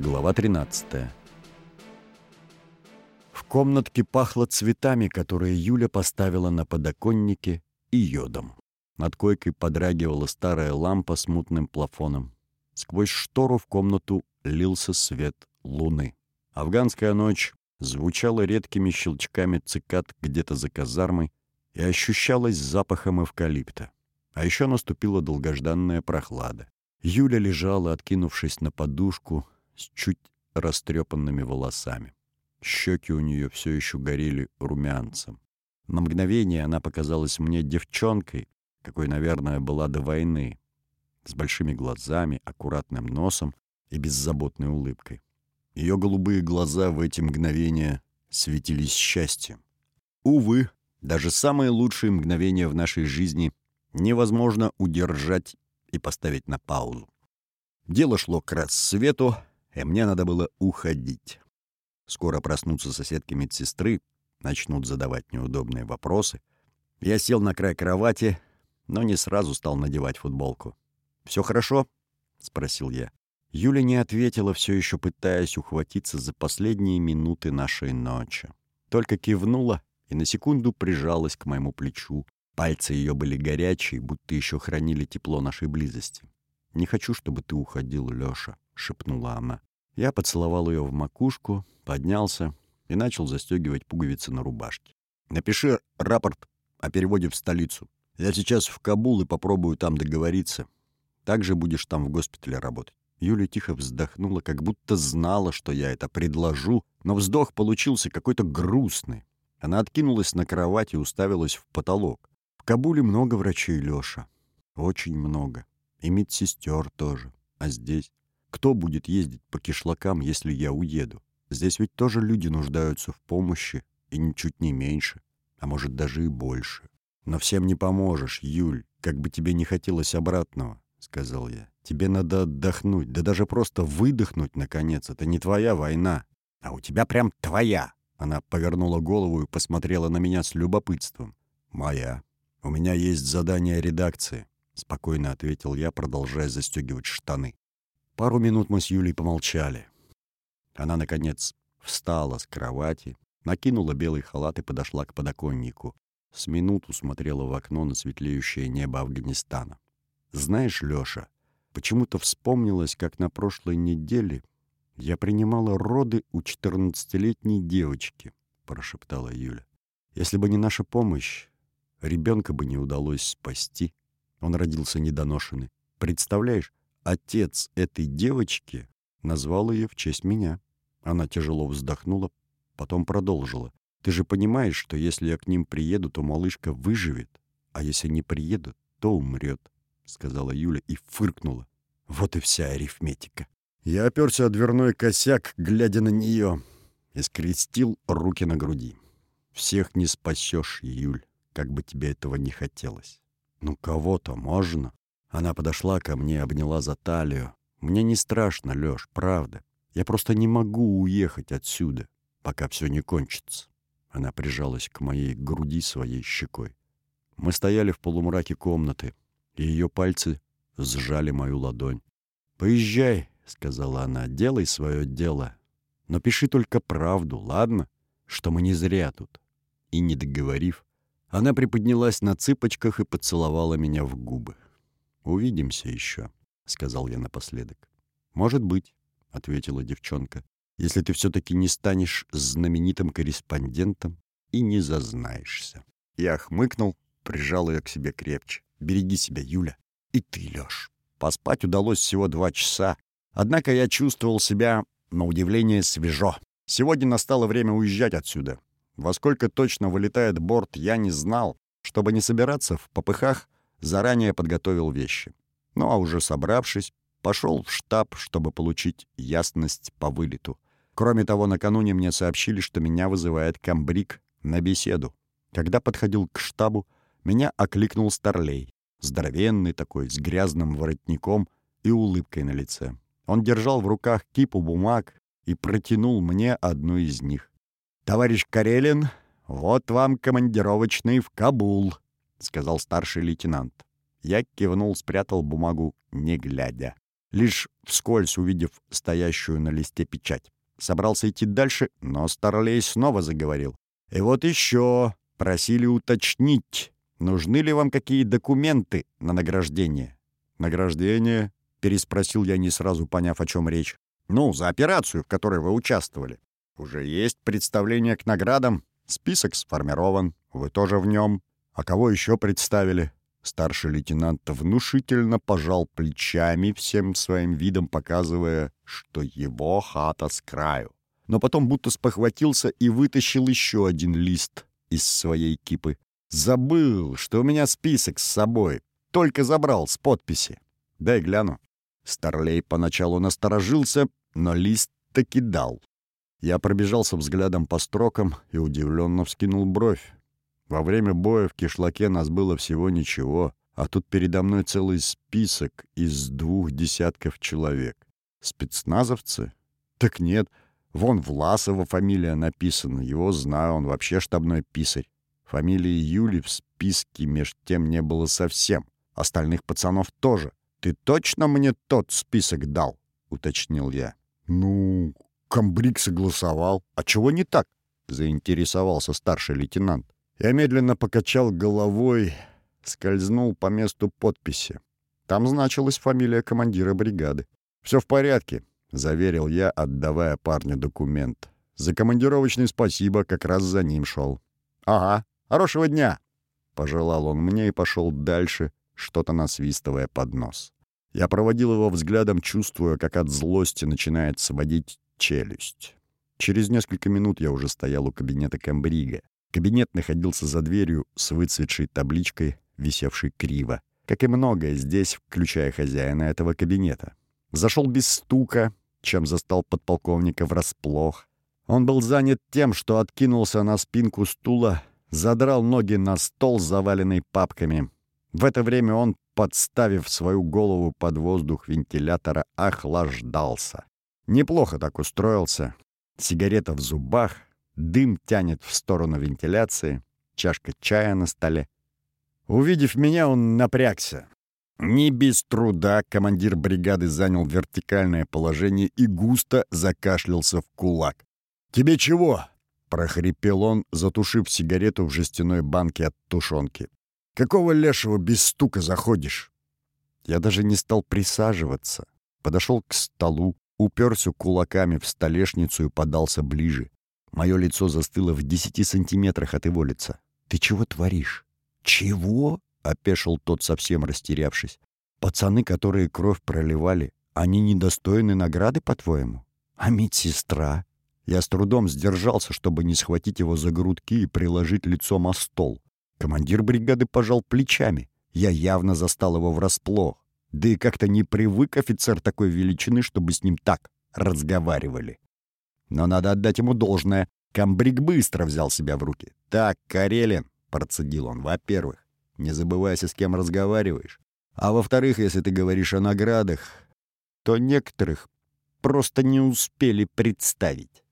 Глава 13. В комнатке пахло цветами, которые Юля поставила на подоконнике, и йодом. Над койкой подрагивала старая лампа с мутным плафоном. Сквозь штору в комнату лился свет луны. Афганская ночь звучала редкими щелчками цикад где-то за казармой и ощущалась запахом эвкалипта. А еще наступила долгожданная прохлада. Юля лежала, откинувшись на подушку, с чуть растрепанными волосами. Щеки у нее все еще горели румянцем. На мгновение она показалась мне девчонкой, какой, наверное, была до войны, с большими глазами, аккуратным носом и беззаботной улыбкой. Ее голубые глаза в эти мгновения светились счастьем. Увы, даже самые лучшие мгновения в нашей жизни невозможно удержать и поставить на паузу. Дело шло к рассвету, и мне надо было уходить. Скоро проснутся соседки медсестры, начнут задавать неудобные вопросы. Я сел на край кровати, но не сразу стал надевать футболку. «Все хорошо?» — спросил я. Юля не ответила, все еще пытаясь ухватиться за последние минуты нашей ночи. Только кивнула и на секунду прижалась к моему плечу. Пальцы ее были горячие, будто еще хранили тепло нашей близости. «Не хочу, чтобы ты уходил, Лёша», — шепнула она. Я поцеловал ее в макушку, поднялся и начал застегивать пуговицы на рубашке. «Напиши рапорт о переводе в столицу. Я сейчас в Кабул и попробую там договориться. Также будешь там в госпитале работать». Юля тихо вздохнула, как будто знала, что я это предложу, но вздох получился какой-то грустный. Она откинулась на кровать и уставилась в потолок. В Кабуле много врачей, Лёша. Очень много. И медсестер тоже. А здесь? Кто будет ездить по кишлакам, если я уеду? Здесь ведь тоже люди нуждаются в помощи, и ничуть не меньше, а может даже и больше. Но всем не поможешь, Юль, как бы тебе не хотелось обратного, — сказал я. Тебе надо отдохнуть, да даже просто выдохнуть, наконец. Это не твоя война. А у тебя прям твоя. Она повернула голову и посмотрела на меня с любопытством. «Моя. У меня есть задание редакции», — спокойно ответил я, продолжая застегивать штаны. Пару минут мы с Юлей помолчали. Она, наконец, встала с кровати, накинула белый халат и подошла к подоконнику. С минуту смотрела в окно на светлеющее небо Афганистана. «Знаешь, Лёша, почему-то вспомнилось, как на прошлой неделе я принимала роды у четырнадцатилетней девочки», — прошептала Юля. «Если бы не наша помощь, ребенка бы не удалось спасти. Он родился недоношенный. Представляешь, Отец этой девочки назвал ее в честь меня. Она тяжело вздохнула, потом продолжила. «Ты же понимаешь, что если я к ним приеду, то малышка выживет, а если не приеду, то умрет», — сказала Юля и фыркнула. Вот и вся арифметика. Я оперся о дверной косяк, глядя на нее, и скрестил руки на груди. «Всех не спасешь, Юль, как бы тебе этого не хотелось. Ну, кого-то можно». Она подошла ко мне, обняла за талию. «Мне не страшно, Лёш, правда. Я просто не могу уехать отсюда, пока все не кончится». Она прижалась к моей груди своей щекой. Мы стояли в полумраке комнаты, и ее пальцы сжали мою ладонь. «Поезжай», — сказала она, — «делай свое дело. Но пиши только правду, ладно? Что мы не зря тут». И не договорив, она приподнялась на цыпочках и поцеловала меня в губы. «Увидимся еще», — сказал я напоследок. «Может быть», — ответила девчонка, «если ты все-таки не станешь знаменитым корреспондентом и не зазнаешься». Я хмыкнул, прижал ее к себе крепче. «Береги себя, Юля. И ты, Лёш». Поспать удалось всего два часа. Однако я чувствовал себя, на удивление, свежо. Сегодня настало время уезжать отсюда. Во сколько точно вылетает борт, я не знал. Чтобы не собираться в попыхах, заранее подготовил вещи. Ну а уже собравшись, пошел в штаб, чтобы получить ясность по вылету. Кроме того, накануне мне сообщили, что меня вызывает комбриг на беседу. Когда подходил к штабу, меня окликнул Старлей. Здоровенный такой, с грязным воротником и улыбкой на лице. Он держал в руках кипу бумаг и протянул мне одну из них. «Товарищ Карелин, вот вам командировочный в Кабул», — сказал старший лейтенант. Я кивнул, спрятал бумагу, не глядя. лишь вскользь увидев стоящую на листе печать. Собрался идти дальше, но Старлей снова заговорил. «И вот еще просили уточнить, нужны ли вам какие документы на награждение?» «Награждение?» — переспросил я, не сразу поняв, о чем речь. «Ну, за операцию, в которой вы участвовали. Уже есть представление к наградам, список сформирован, вы тоже в нем. А кого еще представили?» Старший лейтенант внушительно пожал плечами, всем своим видом показывая, что его хата с краю. Но потом будто спохватился и вытащил еще один лист из своей кипы. «Забыл, что у меня список с собой. Только забрал с подписи. Дай гляну». Старлей поначалу насторожился, но лист таки дал. Я пробежался взглядом по строкам и удивленно вскинул бровь. Во время боя в кишлаке нас было всего ничего, а тут передо мной целый список из двух десятков человек. Спецназовцы? Так нет, вон Власова фамилия написана, его знаю, он вообще штабной писарь. Фамилии Юли в списке меж тем не было совсем. Остальных пацанов тоже. «Ты точно мне тот список дал?» — уточнил я. «Ну, комбриг согласовал. А чего не так?» — заинтересовался старший лейтенант. Я медленно покачал головой, скользнул по месту подписи. Там значилась фамилия командира бригады. «Все в порядке», — заверил я, отдавая парню документ. «За командировочный спасибо, как раз за ним шел». «Ага, хорошего дня!» — пожелал он мне и пошел дальше, что-то насвистывая под нос. Я проводил его взглядом, чувствуя, как от злости начинает сводить челюсть. Через несколько минут я уже стоял у кабинета комбрига. Кабинет находился за дверью с выцветшей табличкой, висевшей криво. Как и многое здесь, включая хозяина этого кабинета. Зашел без стука, чем застал подполковника врасплох. Он был занят тем, что откинулся на спинку стула, задрал ноги на стол, заваленный папками. В это время он, подставив свою голову под воздух вентилятора, охлаждался. Неплохо так устроился. Сигарета в зубах, Дым тянет в сторону вентиляции, чашка чая на столе. Увидев меня, он напрягся. Не без труда командир бригады занял вертикальное положение и густо закашлялся в кулак. «Тебе чего?» — прохрипел он, затушив сигарету в жестяной банке от тушенки. «Какого лешего без стука заходишь?» Я даже не стал присаживаться. Подошел к столу, уперся кулаками в столешницу и подался ближе. Мое лицо застыло в десяти сантиметрах от его лица. «Ты чего творишь?» «Чего?» — опешил тот, совсем растерявшись. «Пацаны, которые кровь проливали, они недостойны награды, по-твоему? А медсестра?» Я с трудом сдержался, чтобы не схватить его за грудки и приложить лицом о стол. Командир бригады пожал плечами. Я явно застал его врасплох. Да и как-то не привык офицер такой величины, чтобы с ним так разговаривали. Но надо отдать ему должное. Камбрик быстро взял себя в руки. «Так, Карелин», — процедил он, — «во-первых, не забывайся, с кем разговариваешь. А во-вторых, если ты говоришь о наградах, то некоторых просто не успели представить».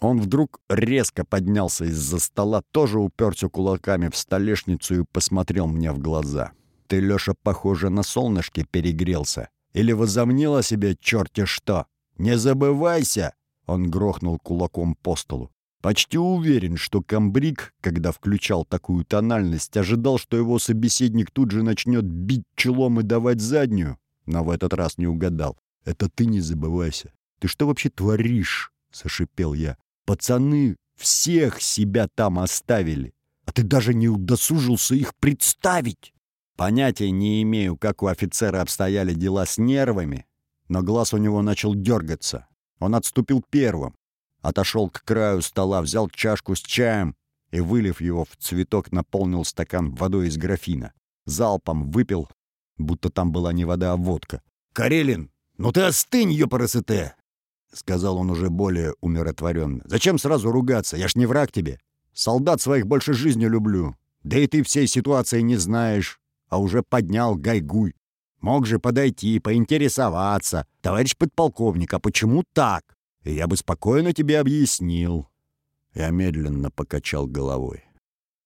Он вдруг резко поднялся из-за стола, тоже уперся кулаками в столешницу и посмотрел мне в глаза. «Ты, Лёша, похоже, на солнышке перегрелся. Или возомнил о себе черти что? Не забывайся!» Он грохнул кулаком по столу. Почти уверен, что комбриг, когда включал такую тональность, ожидал, что его собеседник тут же начнет бить челом и давать заднюю, но в этот раз не угадал. «Это ты не забывайся. Ты что вообще творишь?» — зашипел я. «Пацаны всех себя там оставили, а ты даже не удосужился их представить!» Понятия не имею, как у офицера обстояли дела с нервами, но глаз у него начал дергаться. Он отступил первым, отошел к краю стола, взял чашку с чаем и, вылив его в цветок, наполнил стакан водой из графина. Залпом выпил, будто там была не вода, а водка. «Карелин, ну ты остынь, ёпарасете!» — сказал он уже более умиротворенно. «Зачем сразу ругаться? Я ж не враг тебе. Солдат своих больше жизни люблю. Да и ты всей ситуации не знаешь, а уже поднял гайгуй. Мог же подойти, поинтересоваться. Товарищ подполковник, а почему так? И я бы спокойно тебе объяснил. Я медленно покачал головой.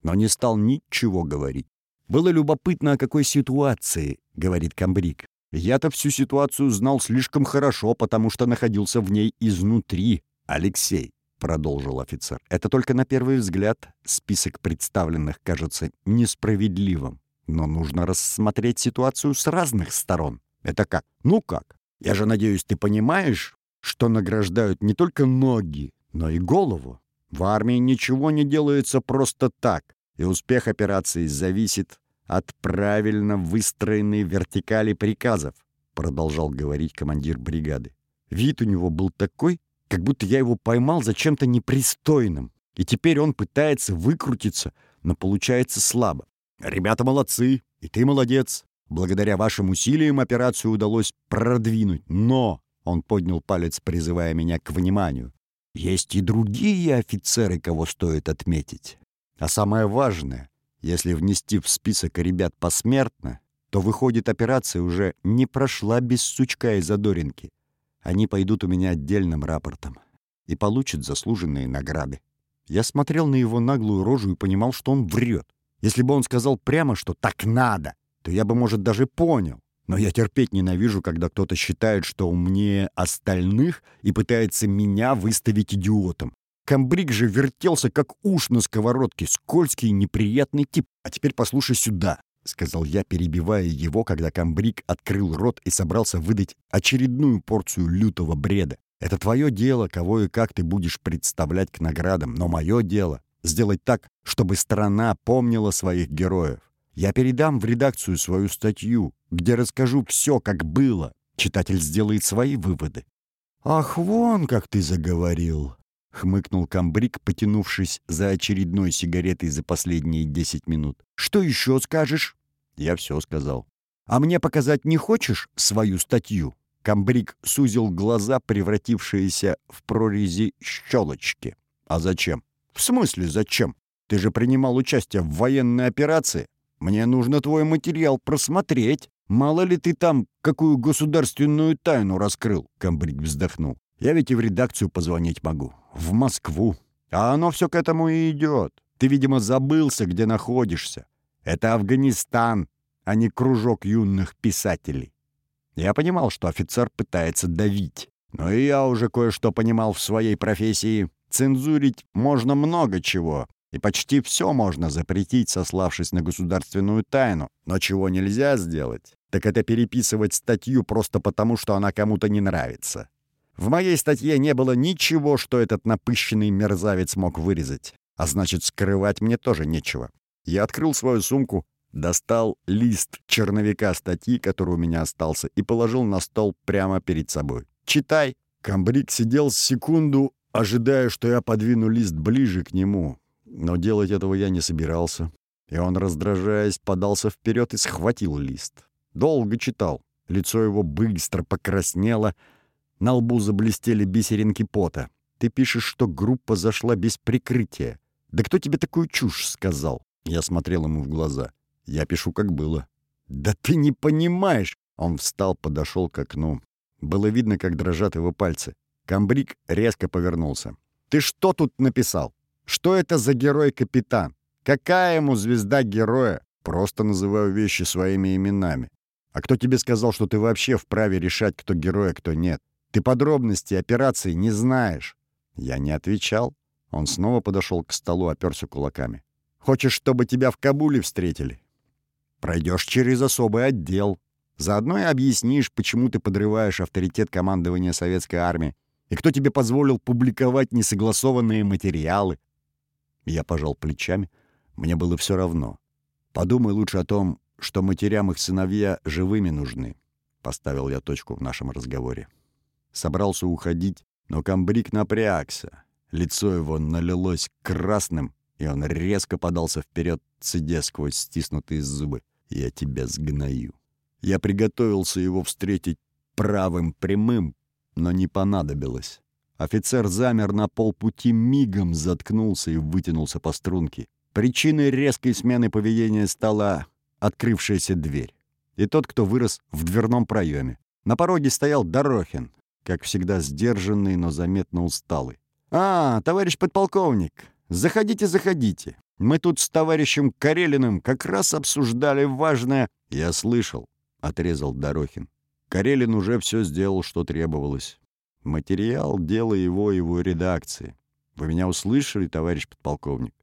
Но не стал ничего говорить. Было любопытно, о какой ситуации, говорит комбриг. Я-то всю ситуацию знал слишком хорошо, потому что находился в ней изнутри. Алексей, — продолжил офицер, — это только на первый взгляд список представленных кажется несправедливым. Но нужно рассмотреть ситуацию с разных сторон. Это как? Ну как? Я же надеюсь, ты понимаешь, что награждают не только ноги, но и голову. В армии ничего не делается просто так, и успех операции зависит от правильно выстроенной вертикали приказов, продолжал говорить командир бригады. Вид у него был такой, как будто я его поймал за чем-то непристойным, и теперь он пытается выкрутиться, но получается слабо. «Ребята молодцы, и ты молодец. Благодаря вашим усилиям операцию удалось продвинуть, но...» Он поднял палец, призывая меня к вниманию. «Есть и другие офицеры, кого стоит отметить. А самое важное, если внести в список ребят посмертно, то, выходит, операция уже не прошла без сучка и задоринки. Они пойдут у меня отдельным рапортом и получат заслуженные награды. Я смотрел на его наглую рожу и понимал, что он врет. Если бы он сказал прямо, что так надо, то я бы, может, даже понял. Но я терпеть ненавижу, когда кто-то считает, что умнее остальных и пытается меня выставить идиотом. Камбрик же вертелся, как уж на сковородке, скользкий и неприятный тип. А теперь послушай сюда, — сказал я, перебивая его, когда Камбрик открыл рот и собрался выдать очередную порцию лютого бреда. Это твое дело, кого и как ты будешь представлять к наградам, но мое дело — сделать так, чтобы страна помнила своих героев. Я передам в редакцию свою статью, где расскажу все, как было. Читатель сделает свои выводы. «Ах, вон как ты заговорил!» — хмыкнул комбриг, потянувшись за очередной сигаретой за последние десять минут. «Что еще скажешь?» Я все сказал. «А мне показать не хочешь свою статью?» Комбриг сузил глаза, превратившиеся в прорези щелочки. «А зачем?» «В смысле зачем? Ты же принимал участие в военной операции. Мне нужно твой материал просмотреть. Мало ли ты там какую государственную тайну раскрыл?» Комбриг вздохнул. «Я ведь и в редакцию позвонить могу в Москву. А оно все к этому и идет. Ты, видимо, забылся, где находишься. Это Афганистан, а не кружок юных писателей. Я понимал, что офицер пытается давить. Но и я уже кое-что понимал в своей профессии. Цензурить можно много чего, и почти все можно запретить, сославшись на государственную тайну. Но чего нельзя сделать, так это переписывать статью просто потому, что она кому-то не нравится. В моей статье не было ничего, что этот напыщенный мерзавец мог вырезать. А значит, скрывать мне тоже нечего. Я открыл свою сумку, достал лист черновика статьи, который у меня остался, и положил на стол прямо перед собой. «Читай!» Камбрик сидел секунду, ожидая, что я подвину лист ближе к нему. Но делать этого я не собирался. И он, раздражаясь, подался вперед и схватил лист. Долго читал. Лицо его быстро покраснело, на лбу заблестели бисеринки пота. Ты пишешь, что группа зашла без прикрытия. Да кто тебе такую чушь сказал? Я смотрел ему в глаза. Я пишу, как было. Да ты не понимаешь! Он встал, подошел к окну. Было видно, как дрожат его пальцы. Камбрик резко повернулся. «Ты что тут написал? Что это за герой-капитан? Какая ему звезда героя? Просто называю вещи своими именами. А кто тебе сказал, что ты вообще вправе решать, кто герой, а кто нет? Ты подробностей операции не знаешь». Я не отвечал. Он снова подошел к столу, оперся кулаками. «Хочешь, чтобы тебя в Кабуле встретили? Пройдешь через особый отдел. Заодно и объяснишь, почему ты подрываешь авторитет командования советской армии и кто тебе позволил публиковать несогласованные материалы». Я пожал плечами. Мне было все равно. Подумай лучше о том, что матерям их сыновья живыми нужны. Поставил я точку в нашем разговоре собрался уходить, но комбриг напрягся. Лицо его налилось красным, и он резко подался вперед, цедя сквозь стиснутые зубы. «Я тебя сгною». Я приготовился его встретить правым прямым, но не понадобилось. Офицер замер на полпути, мигом заткнулся и вытянулся по струнке. Причиной резкой смены поведения стала открывшаяся дверь. И тот, кто вырос в дверном проеме. На пороге стоял Дорохин, как всегда сдержанный, но заметно усталый. «А, товарищ подполковник, заходите, заходите. Мы тут с товарищем Карелиным как раз обсуждали важное...» «Я слышал», — отрезал Дорохин. Карелин уже все сделал, что требовалось. Материал — дело его и его редакции. Вы меня услышали, товарищ подполковник?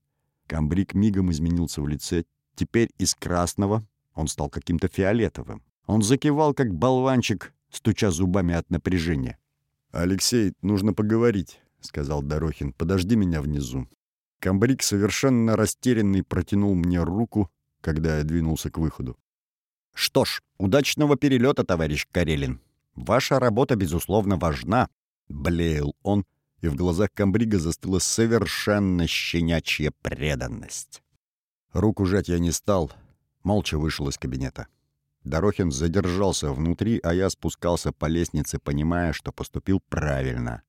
Камбрик мигом изменился в лице. Теперь из красного он стал каким-то фиолетовым. Он закивал, как болванчик, стуча зубами от напряжения. «Алексей, нужно поговорить», — сказал Дорохин. «Подожди меня внизу». Камбрик, совершенно растерянный, протянул мне руку, когда я двинулся к выходу. «Что ж, удачного перелета, товарищ Карелин. Ваша работа, безусловно, важна», — блеял он, и в глазах Камбрига застыла совершенно щенячья преданность. Руку жать я не стал, молча вышел из кабинета. Дорохин задержался внутри, а я спускался по лестнице, понимая, что поступил правильно.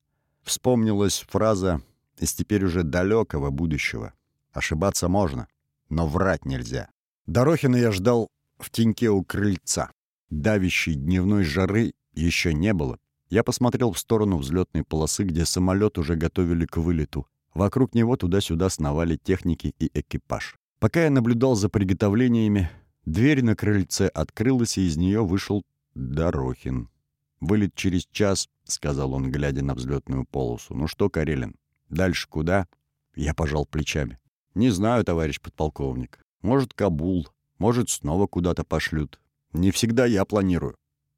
Вспомнилась фраза из теперь уже далекого будущего. Ошибаться можно, но врать нельзя. Дорохина я ждал в теньке у крыльца. Давящей дневной жары еще не было. Я посмотрел в сторону взлетной полосы, где самолет уже готовили к вылету. Вокруг него туда-сюда сновали техники и экипаж. Пока я наблюдал за приготовлениями, Дверь на крыльце открылась, и из нее вышел Дорохин. «Вылет через час», — сказал он, глядя на взлетную полосу. «Ну что, Карелин, дальше куда?» Я пожал плечами. «Не знаю, товарищ подполковник. Может, Кабул, может, снова куда-то пошлют. Не всегда я планирую».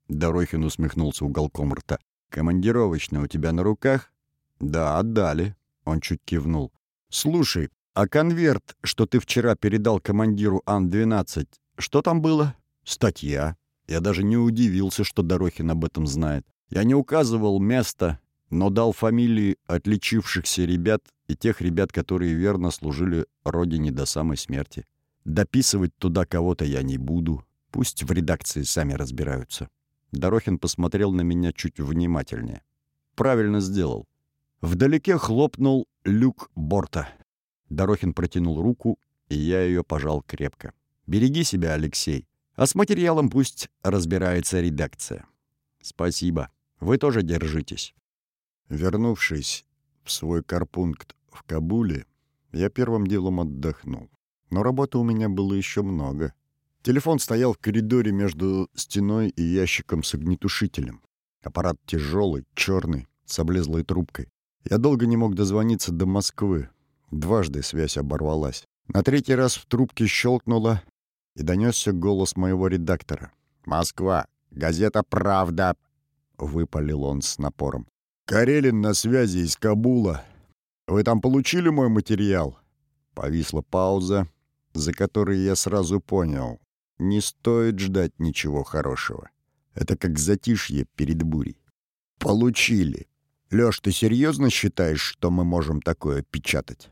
Дорохин усмехнулся уголком рта. «Командировочная у тебя на руках?» «Да, отдали». Он чуть кивнул. «Слушай, а конверт, что ты вчера передал командиру Ан-12, что там было? Статья. Я даже не удивился, что Дорохин об этом знает. Я не указывал место, но дал фамилии отличившихся ребят и тех ребят, которые верно служили родине до самой смерти. Дописывать туда кого-то я не буду. Пусть в редакции сами разбираются. Дорохин посмотрел на меня чуть внимательнее. Правильно сделал. Вдалеке хлопнул люк борта. Дорохин протянул руку, и я ее пожал крепко. Береги себя, Алексей. А с материалом пусть разбирается редакция. Спасибо. Вы тоже держитесь. Вернувшись в свой карпункт в Кабуле, я первым делом отдохнул. Но работы у меня было еще много. Телефон стоял в коридоре между стеной и ящиком с огнетушителем. Аппарат тяжелый, черный, с облезлой трубкой. Я долго не мог дозвониться до Москвы. Дважды связь оборвалась. На третий раз в трубке щелкнуло, и донесся голос моего редактора. «Москва! Газета «Правда!» — выпалил он с напором. «Карелин на связи из Кабула. Вы там получили мой материал?» Повисла пауза, за которой я сразу понял. Не стоит ждать ничего хорошего. Это как затишье перед бурей. «Получили. Лёш, ты серьезно считаешь, что мы можем такое печатать?»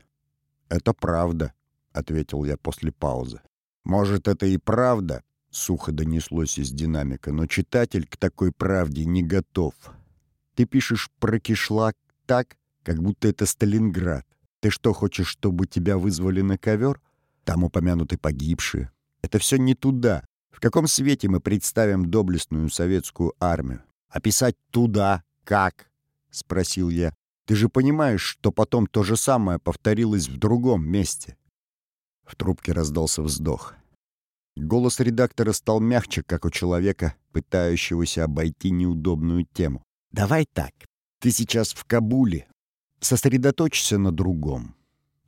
«Это правда», — ответил я после паузы. Может, это и правда, — сухо донеслось из динамика, но читатель к такой правде не готов. Ты пишешь про кишлак так, как будто это Сталинград. Ты что, хочешь, чтобы тебя вызвали на ковер? Там упомянуты погибшие. Это все не туда. В каком свете мы представим доблестную советскую армию? Описать туда как? — спросил я. Ты же понимаешь, что потом то же самое повторилось в другом месте. В трубке раздался вздох. Голос редактора стал мягче, как у человека, пытающегося обойти неудобную тему. «Давай так. Ты сейчас в Кабуле. Сосредоточься на другом.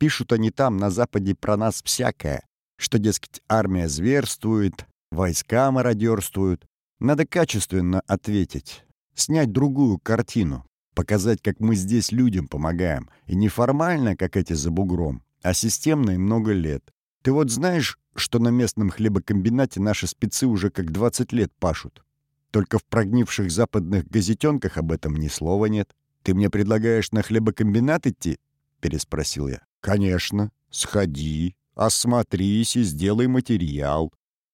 Пишут они там, на Западе, про нас всякое. Что, дескать, армия зверствует, войска мародерствуют. Надо качественно ответить. Снять другую картину. Показать, как мы здесь людям помогаем. И не формально, как эти за бугром, а системно и много лет. Ты вот знаешь, что на местном хлебокомбинате наши спецы уже как 20 лет пашут? Только в прогнивших западных газетенках об этом ни слова нет. Ты мне предлагаешь на хлебокомбинат идти? Переспросил я. Конечно. Сходи, осмотрись и сделай материал.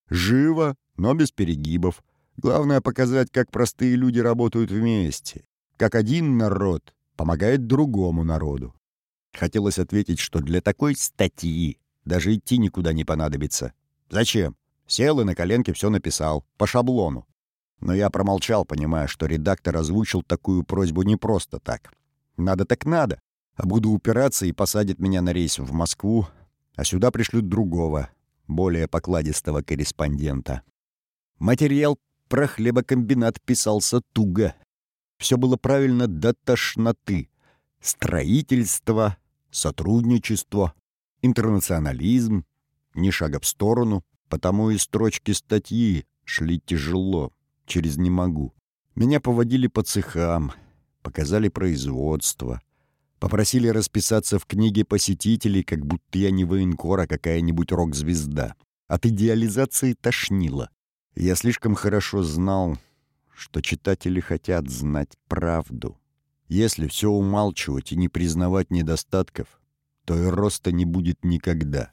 Живо, но без перегибов. Главное показать, как простые люди работают вместе. Как один народ помогает другому народу. Хотелось ответить, что для такой статьи даже идти никуда не понадобится. Зачем? Сел и на коленке все написал. По шаблону. Но я промолчал, понимая, что редактор озвучил такую просьбу не просто так. Надо так надо. А буду упираться и посадят меня на рейс в Москву, а сюда пришлют другого, более покладистого корреспондента. Материал про хлебокомбинат писался туго. Все было правильно до тошноты. Строительство, сотрудничество, интернационализм, ни шага в сторону, потому и строчки статьи шли тяжело, через «не могу». Меня поводили по цехам, показали производство, попросили расписаться в книге посетителей, как будто я не военкор, а какая-нибудь рок-звезда. От идеализации тошнило. Я слишком хорошо знал, что читатели хотят знать правду. Если все умалчивать и не признавать недостатков, то и роста не будет никогда.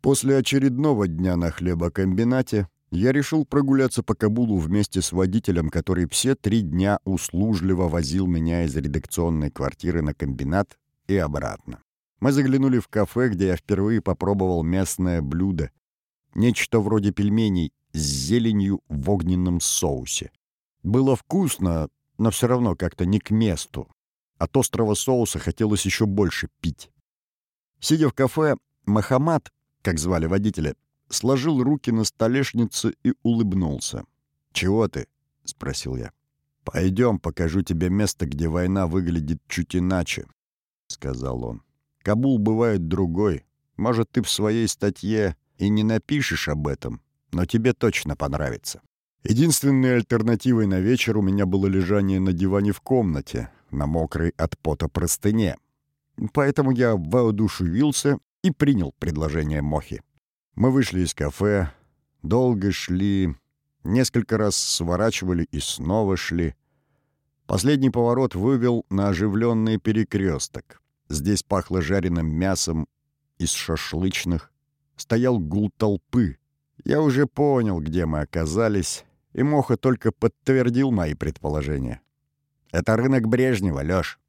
После очередного дня на хлебокомбинате я решил прогуляться по Кабулу вместе с водителем, который все три дня услужливо возил меня из редакционной квартиры на комбинат и обратно. Мы заглянули в кафе, где я впервые попробовал местное блюдо. Нечто вроде пельменей с зеленью в огненном соусе. Было вкусно, но все равно как-то не к месту. От острого соуса хотелось еще больше пить. Сидя в кафе, Махамад, как звали водителя, сложил руки на столешнице и улыбнулся. «Чего ты?» — спросил я. «Пойдем, покажу тебе место, где война выглядит чуть иначе», — сказал он. «Кабул бывает другой. Может, ты в своей статье и не напишешь об этом, но тебе точно понравится». Единственной альтернативой на вечер у меня было лежание на диване в комнате, на мокрой от пота простыне. Поэтому я воодушевился и принял предложение Мохи. Мы вышли из кафе, долго шли, несколько раз сворачивали и снова шли. Последний поворот вывел на оживленный перекресток. Здесь пахло жареным мясом из шашлычных. Стоял гул толпы. Я уже понял, где мы оказались, и Моха только подтвердил мои предположения. «Это рынок Брежнева, Лёш».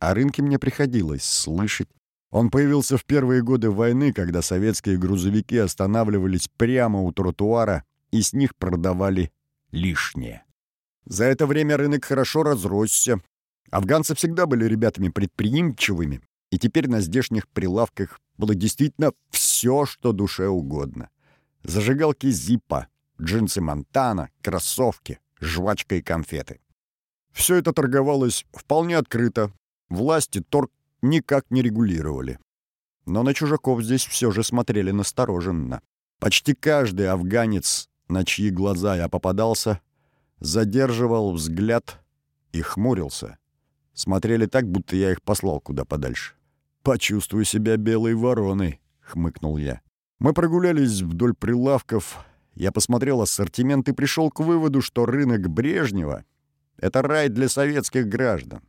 О рынке мне приходилось слышать. Он появился в первые годы войны, когда советские грузовики останавливались прямо у тротуара и с них продавали лишнее. За это время рынок хорошо разросся. Афганцы всегда были ребятами предприимчивыми, и теперь на здешних прилавках было действительно все, что душе угодно. Зажигалки Зипа, джинсы Монтана, кроссовки, жвачка и конфеты. Все это торговалось вполне открыто. Власти торг никак не регулировали. Но на чужаков здесь все же смотрели настороженно. Почти каждый афганец, на чьи глаза я попадался, задерживал взгляд и хмурился. Смотрели так, будто я их послал куда подальше. «Почувствую себя белой вороной», — хмыкнул я. Мы прогулялись вдоль прилавков. Я посмотрел ассортимент и пришел к выводу, что рынок Брежнева — это рай для советских граждан.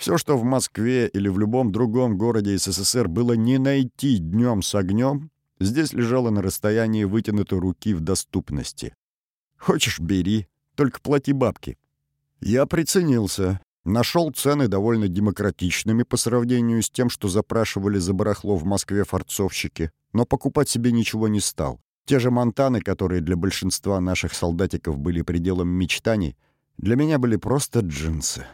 Все, что в Москве или в любом другом городе СССР было не найти днем с огнем, здесь лежало на расстоянии вытянутой руки в доступности. Хочешь — бери, только плати бабки. Я приценился. Нашел цены довольно демократичными по сравнению с тем, что запрашивали за барахло в Москве форцовщики, но покупать себе ничего не стал. Те же монтаны, которые для большинства наших солдатиков были пределом мечтаний, для меня были просто джинсы.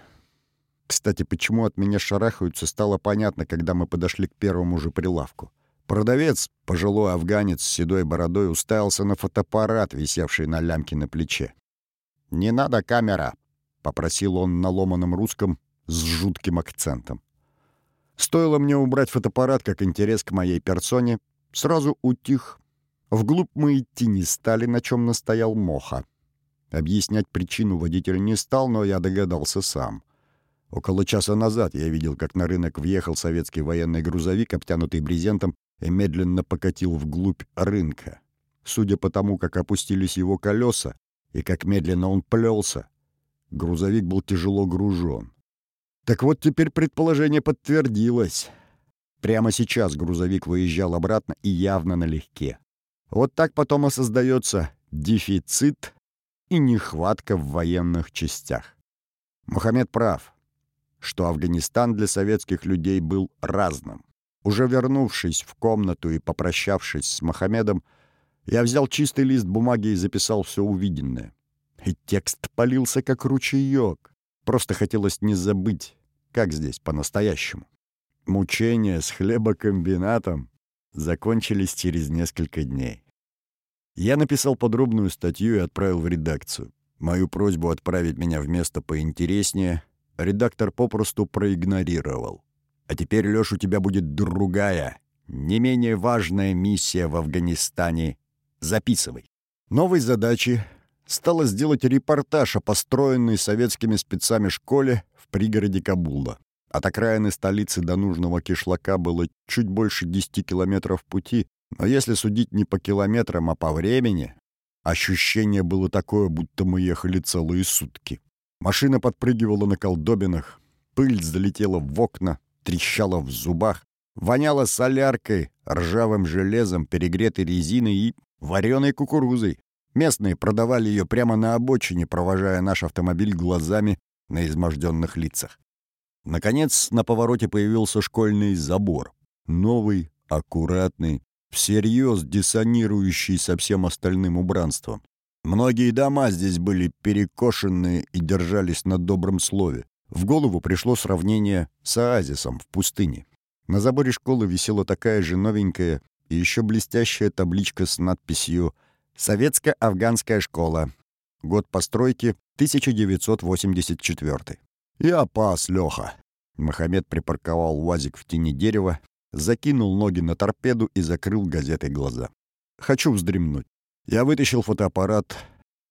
Кстати, почему от меня шарахаются, стало понятно, когда мы подошли к первому же прилавку. Продавец, пожилой афганец с седой бородой, уставился на фотоаппарат, висевший на лямке на плече. «Не надо камера», — попросил он на ломаном русском с жутким акцентом. Стоило мне убрать фотоаппарат, как интерес к моей персоне сразу утих. Вглубь мы идти не стали, на чем настоял Моха. Объяснять причину водитель не стал, но я догадался сам — Около часа назад я видел, как на рынок въехал советский военный грузовик, обтянутый брезентом, и медленно покатил вглубь рынка. Судя по тому, как опустились его колеса и как медленно он плелся, грузовик был тяжело гружен. Так вот теперь предположение подтвердилось. Прямо сейчас грузовик выезжал обратно и явно налегке. Вот так потом и создается дефицит и нехватка в военных частях. Мухаммед прав что Афганистан для советских людей был разным. Уже вернувшись в комнату и попрощавшись с Мохаммедом, я взял чистый лист бумаги и записал все увиденное. И текст полился как ручеек. Просто хотелось не забыть, как здесь по-настоящему. Мучения с хлебокомбинатом закончились через несколько дней. Я написал подробную статью и отправил в редакцию. Мою просьбу отправить меня в место поинтереснее редактор попросту проигнорировал. А теперь, Лёш, у тебя будет другая, не менее важная миссия в Афганистане. Записывай. Новой задачей стало сделать репортаж о построенной советскими спецами школе в пригороде Кабула. От окраины столицы до нужного кишлака было чуть больше 10 километров пути, но если судить не по километрам, а по времени, ощущение было такое, будто мы ехали целые сутки. Машина подпрыгивала на колдобинах, пыль залетела в окна, трещала в зубах, воняла соляркой, ржавым железом, перегретой резиной и вареной кукурузой. Местные продавали ее прямо на обочине, провожая наш автомобиль глазами на изможденных лицах. Наконец, на повороте появился школьный забор. Новый, аккуратный, всерьез диссонирующий со всем остальным убранством. Многие дома здесь были перекошенные и держались на добром слове. В голову пришло сравнение с оазисом в пустыне. На заборе школы висела такая же новенькая и еще блестящая табличка с надписью «Советско-афганская школа. Год постройки 1984». «Я пас, Леха!» Мохаммед припарковал УАЗик в тени дерева, закинул ноги на торпеду и закрыл газетой глаза. «Хочу вздремнуть». Я вытащил фотоаппарат,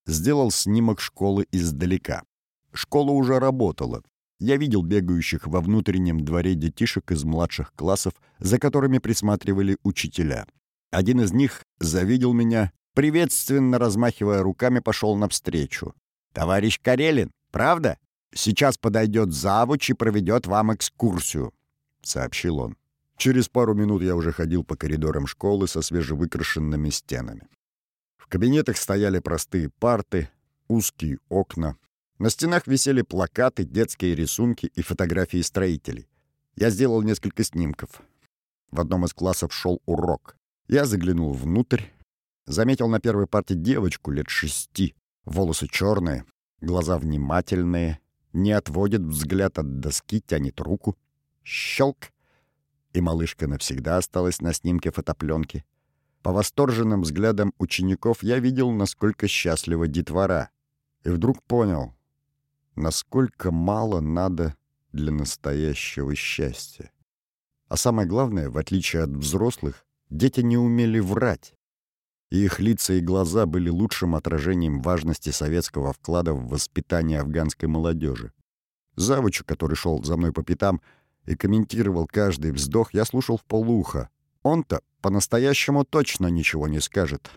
сделал снимок школы издалека. Школа уже работала. Я видел бегающих во внутреннем дворе детишек из младших классов, за которыми присматривали учителя. Один из них завидел меня, приветственно размахивая руками, пошел навстречу. «Товарищ Карелин, правда? Сейчас подойдет завуч и проведет вам экскурсию», — сообщил он. Через пару минут я уже ходил по коридорам школы со свежевыкрашенными стенами. В кабинетах стояли простые парты, узкие окна. На стенах висели плакаты, детские рисунки и фотографии строителей. Я сделал несколько снимков. В одном из классов шел урок. Я заглянул внутрь, заметил на первой парте девочку лет шести. Волосы черные, глаза внимательные, не отводит взгляд от доски, тянет руку. Щелк! И малышка навсегда осталась на снимке фотопленки. По восторженным взглядам учеников я видел, насколько счастлива детвора. И вдруг понял, насколько мало надо для настоящего счастья. А самое главное, в отличие от взрослых, дети не умели врать. И их лица и глаза были лучшим отражением важности советского вклада в воспитание афганской молодежи. Завучу, который шел за мной по пятам и комментировал каждый вздох, я слушал в полуха. Он-то по-настоящему точно ничего не скажет.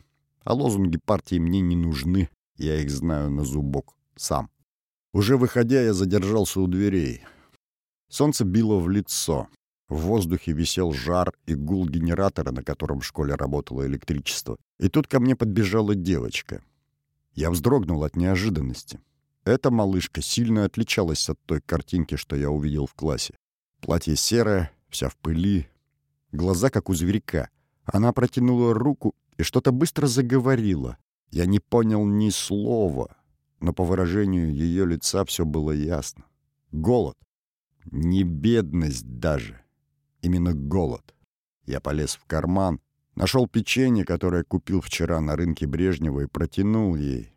А лозунги партии мне не нужны, я их знаю на зубок сам. Уже выходя, я задержался у дверей. Солнце било в лицо. В воздухе висел жар и гул генератора, на котором в школе работало электричество. И тут ко мне подбежала девочка. Я вздрогнул от неожиданности. Эта малышка сильно отличалась от той картинки, что я увидел в классе. Платье серое, вся в пыли, глаза как у зверька. Она протянула руку и что-то быстро заговорила. Я не понял ни слова, но по выражению ее лица все было ясно. Голод. Не бедность даже. Именно голод. Я полез в карман, нашел печенье, которое купил вчера на рынке Брежнева, и протянул ей.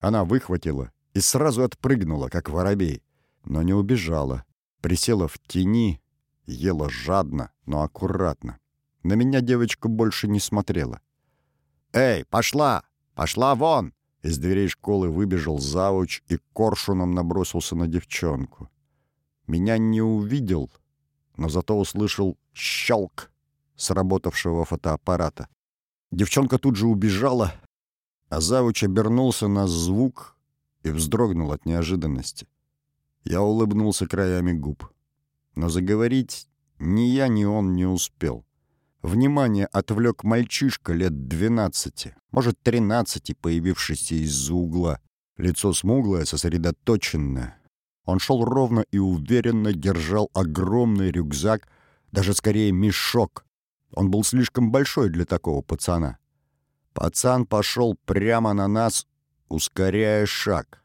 Она выхватила и сразу отпрыгнула, как воробей, но не убежала. Присела в тени, ела жадно, но аккуратно. На меня девочка больше не смотрела. «Эй, пошла! Пошла вон!» Из дверей школы выбежал завуч и коршуном набросился на девчонку. Меня не увидел, но зато услышал щелк сработавшего фотоаппарата. Девчонка тут же убежала, а завуч обернулся на звук и вздрогнул от неожиданности. Я улыбнулся краями губ. Но заговорить ни я, ни он не успел. Внимание отвлек мальчишка лет двенадцати, может, тринадцати, появившийся из-за угла. Лицо смуглое, сосредоточенное. Он шел ровно и уверенно, держал огромный рюкзак, даже скорее мешок. Он был слишком большой для такого пацана. Пацан пошел прямо на нас, ускоряя шаг.